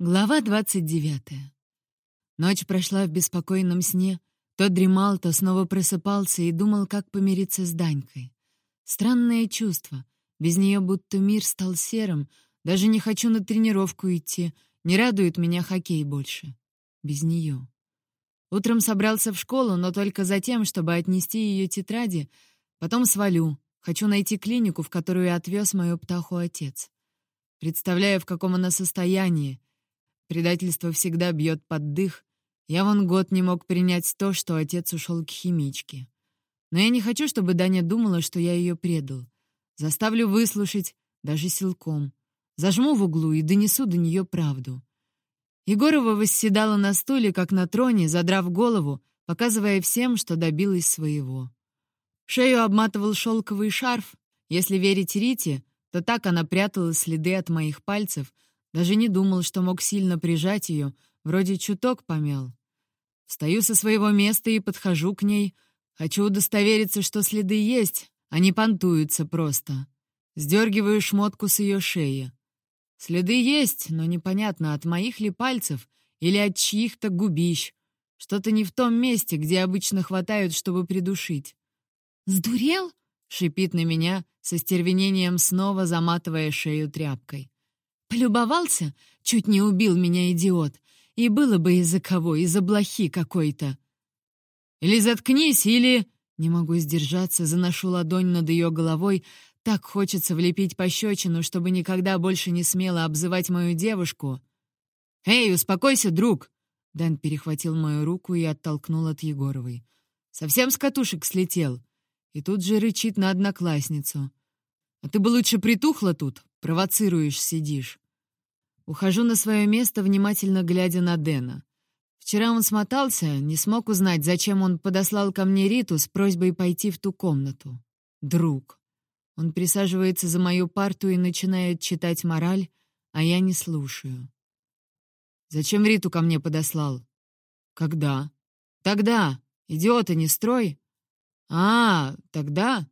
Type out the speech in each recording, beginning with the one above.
Глава 29. Ночь прошла в беспокойном сне. То дремал, то снова просыпался и думал, как помириться с Данькой. Странное чувство. Без нее будто мир стал серым. Даже не хочу на тренировку идти. Не радует меня хоккей больше. Без нее. Утром собрался в школу, но только за тем, чтобы отнести ее тетради. Потом свалю. Хочу найти клинику, в которую отвез мою птаху отец. Представляю, в каком она состоянии. Предательство всегда бьет под дых. Я вон год не мог принять то, что отец ушел к химичке. Но я не хочу, чтобы Даня думала, что я ее предал. Заставлю выслушать, даже силком. Зажму в углу и донесу до нее правду. Егорова восседала на стуле, как на троне, задрав голову, показывая всем, что добилась своего. Шею обматывал шелковый шарф. Если верить Рите, то так она прятала следы от моих пальцев — даже не думал, что мог сильно прижать ее, вроде чуток помял. Встаю со своего места и подхожу к ней. Хочу удостовериться, что следы есть, а не понтуются просто. Сдергиваю шмотку с ее шеи. Следы есть, но непонятно, от моих ли пальцев или от чьих-то губищ. Что-то не в том месте, где обычно хватают, чтобы придушить. «Сдурел?» — шипит на меня, со стервенением снова заматывая шею тряпкой. Полюбовался? Чуть не убил меня идиот. И было бы из-за кого, из-за блохи какой-то. Или заткнись, или... Не могу сдержаться, заношу ладонь над ее головой. Так хочется влепить пощечину, чтобы никогда больше не смело обзывать мою девушку. «Эй, успокойся, друг!» Дэн перехватил мою руку и оттолкнул от Егоровой. Совсем с катушек слетел. И тут же рычит на одноклассницу. «А ты бы лучше притухла тут, провоцируешь, сидишь». Ухожу на свое место, внимательно глядя на Дэна. Вчера он смотался, не смог узнать, зачем он подослал ко мне Риту с просьбой пойти в ту комнату. Друг. Он присаживается за мою парту и начинает читать мораль, а я не слушаю. «Зачем Риту ко мне подослал?» «Когда?» «Тогда. Идиота, не строй». «А, тогда?»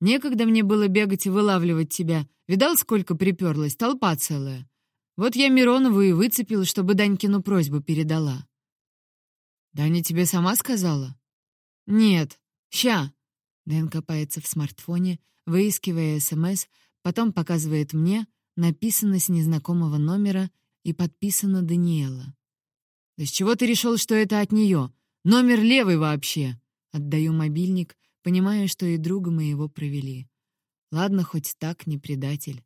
Некогда мне было бегать и вылавливать тебя. Видал, сколько приперлась? Толпа целая. Вот я Миронову и выцепил, чтобы Данькину просьбу передала. Даня тебе сама сказала? Нет. Ща. Дэн копается в смартфоне, выискивая СМС, потом показывает мне, написано с незнакомого номера и подписано Даниэла. «Да с чего ты решил, что это от нее? Номер левый вообще!» Отдаю мобильник, понимая, что и друга моего провели. Ладно, хоть так, не предатель.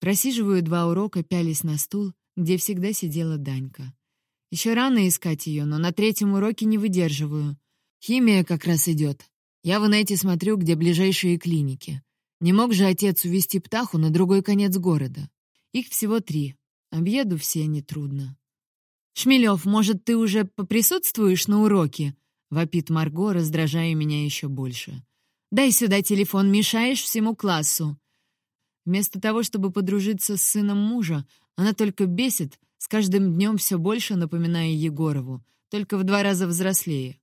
Просиживаю два урока, пялись на стул, где всегда сидела Данька. Еще рано искать ее, но на третьем уроке не выдерживаю. Химия как раз идет. Я в инете смотрю, где ближайшие клиники. Не мог же отец увезти птаху на другой конец города. Их всего три. Объеду все нетрудно. «Шмелев, может, ты уже поприсутствуешь на уроке?» — вопит Марго, раздражая меня еще больше. «Дай сюда телефон, мешаешь всему классу». Вместо того, чтобы подружиться с сыном мужа, она только бесит, с каждым днем все больше напоминая Егорову, только в два раза взрослее.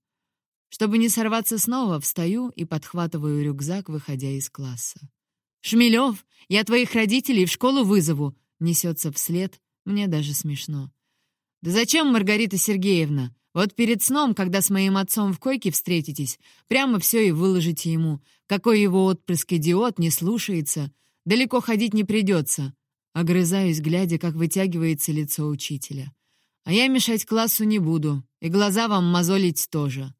Чтобы не сорваться снова, встаю и подхватываю рюкзак, выходя из класса. «Шмелев, я твоих родителей в школу вызову!» — несется вслед, мне даже смешно. «Да зачем, Маргарита Сергеевна? Вот перед сном, когда с моим отцом в койке встретитесь, прямо все и выложите ему. Какой его отпрыск-идиот не слушается. Далеко ходить не придется. Огрызаюсь, глядя, как вытягивается лицо учителя. А я мешать классу не буду, и глаза вам мозолить тоже.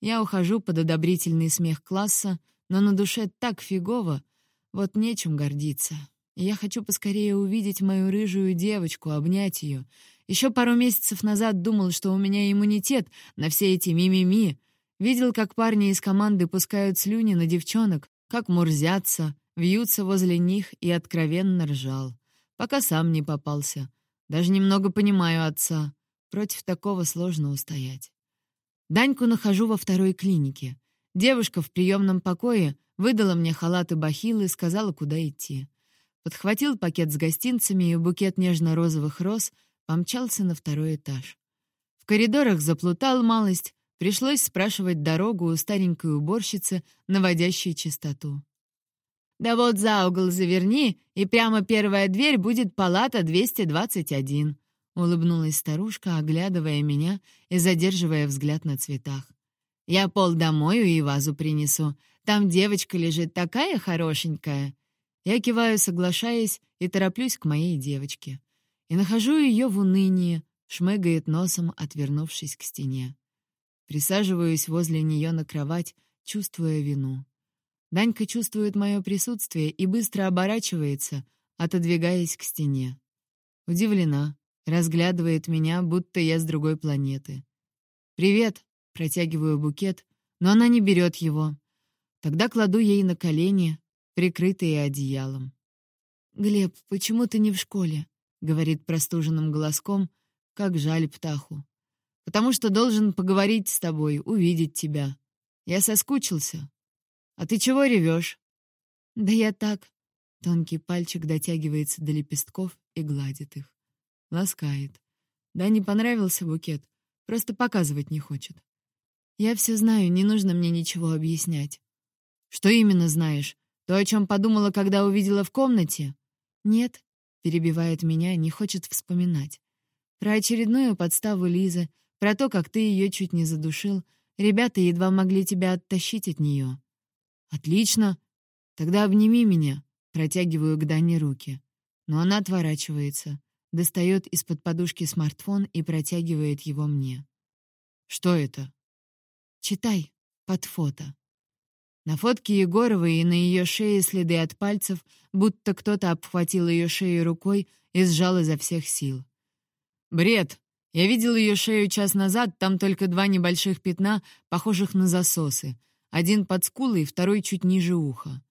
Я ухожу под одобрительный смех класса, но на душе так фигово, вот нечем гордиться. Я хочу поскорее увидеть мою рыжую девочку, обнять ее — еще пару месяцев назад думал, что у меня иммунитет на все эти ми-ми-ми. Видел, как парни из команды пускают слюни на девчонок, как мурзятся, вьются возле них и откровенно ржал. Пока сам не попался. Даже немного понимаю отца. Против такого сложно устоять. Даньку нахожу во второй клинике. Девушка в приемном покое выдала мне халат и бахилы, сказала, куда идти. Подхватил пакет с гостинцами и букет нежно-розовых роз — помчался на второй этаж. В коридорах заплутал малость, пришлось спрашивать дорогу у старенькой уборщицы, наводящей чистоту. «Да вот за угол заверни, и прямо первая дверь будет палата 221», — улыбнулась старушка, оглядывая меня и задерживая взгляд на цветах. «Я пол домою и вазу принесу. Там девочка лежит такая хорошенькая». Я киваю, соглашаясь, и тороплюсь к моей девочке. И нахожу ее в унынии, шмыгает носом, отвернувшись к стене. Присаживаюсь возле нее на кровать, чувствуя вину. Данька чувствует мое присутствие и быстро оборачивается, отодвигаясь к стене. Удивлена, разглядывает меня, будто я с другой планеты. «Привет!» — протягиваю букет, но она не берет его. Тогда кладу ей на колени, прикрытые одеялом. «Глеб, почему ты не в школе?» — говорит простуженным голоском, как жаль птаху. «Потому что должен поговорить с тобой, увидеть тебя. Я соскучился. А ты чего ревешь?» «Да я так». Тонкий пальчик дотягивается до лепестков и гладит их. Ласкает. Да, не понравился букет. Просто показывать не хочет. Я все знаю, не нужно мне ничего объяснять. Что именно знаешь? То, о чем подумала, когда увидела в комнате? Нет, перебивает меня, не хочет вспоминать. Про очередную подставу Лизы, про то, как ты ее чуть не задушил. Ребята едва могли тебя оттащить от нее. Отлично. Тогда обними меня. Протягиваю к Дане руки. Но она отворачивается, достает из-под подушки смартфон и протягивает его мне. Что это? Читай под фото. На фотке Егоровой и на ее шее следы от пальцев, будто кто-то обхватил ее шею рукой и сжал изо всех сил. «Бред! Я видел ее шею час назад, там только два небольших пятна, похожих на засосы. Один под скулой, второй чуть ниже уха.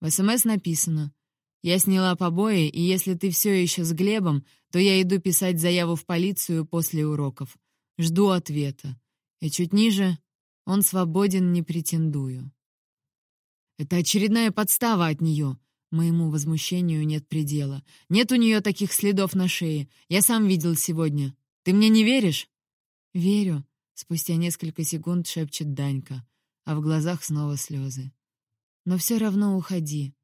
В СМС написано «Я сняла побои, и если ты все еще с Глебом, то я иду писать заяву в полицию после уроков. Жду ответа. И чуть ниже «Он свободен, не претендую». Это очередная подстава от нее. Моему возмущению нет предела. Нет у нее таких следов на шее. Я сам видел сегодня. Ты мне не веришь? Верю. Спустя несколько секунд шепчет Данька, а в глазах снова слезы. Но все равно уходи.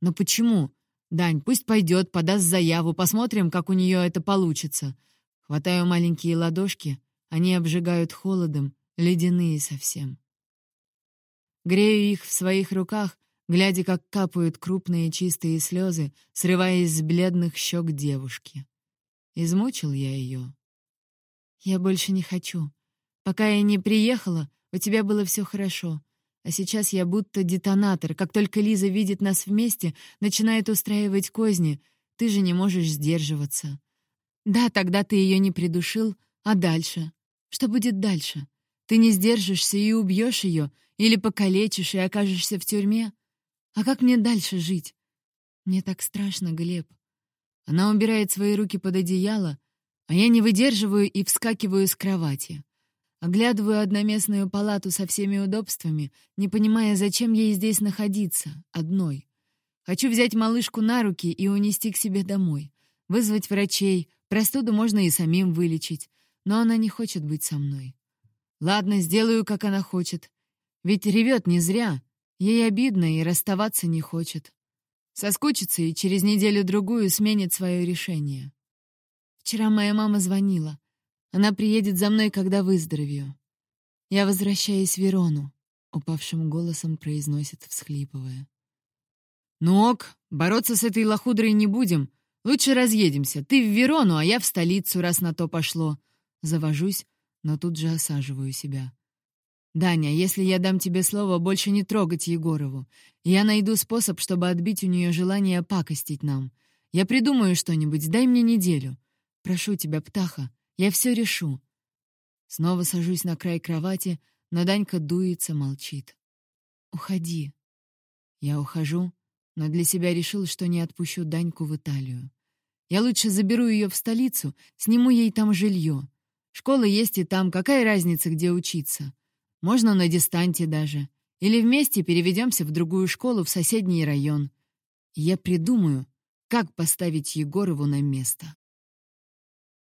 Но почему? Дань, пусть пойдет, подаст заяву, посмотрим, как у нее это получится. Хватаю маленькие ладошки, они обжигают холодом, ледяные совсем. Грею их в своих руках, глядя, как капают крупные чистые слезы, срываясь с бледных щек девушки. Измучил я ее. «Я больше не хочу. Пока я не приехала, у тебя было все хорошо. А сейчас я будто детонатор. Как только Лиза видит нас вместе, начинает устраивать козни. Ты же не можешь сдерживаться. Да, тогда ты ее не придушил, а дальше? Что будет дальше? Ты не сдержишься и убьешь ее, или покалечишь и окажешься в тюрьме? А как мне дальше жить? Мне так страшно, Глеб. Она убирает свои руки под одеяло, а я не выдерживаю и вскакиваю с кровати. Оглядываю одноместную палату со всеми удобствами, не понимая, зачем ей здесь находиться, одной. Хочу взять малышку на руки и унести к себе домой. Вызвать врачей, простуду можно и самим вылечить, но она не хочет быть со мной. Ладно, сделаю, как она хочет. Ведь ревет не зря. Ей обидно и расставаться не хочет. Соскучится и через неделю-другую сменит свое решение. Вчера моя мама звонила. Она приедет за мной, когда выздоровею. Я возвращаюсь в Верону, — упавшим голосом произносит, всхлипывая. «Ну ок, бороться с этой лохудрой не будем. Лучше разъедемся. Ты в Верону, а я в столицу, раз на то пошло». Завожусь, но тут же осаживаю себя. «Даня, если я дам тебе слово больше не трогать Егорову, я найду способ, чтобы отбить у нее желание пакостить нам. Я придумаю что-нибудь, дай мне неделю. Прошу тебя, птаха, я все решу». Снова сажусь на край кровати, но Данька дуется, молчит. «Уходи». Я ухожу, но для себя решил, что не отпущу Даньку в Италию. Я лучше заберу ее в столицу, сниму ей там жилье. Школа есть и там, какая разница, где учиться? Можно на дистанте даже. Или вместе переведемся в другую школу в соседний район. я придумаю, как поставить Егорову на место.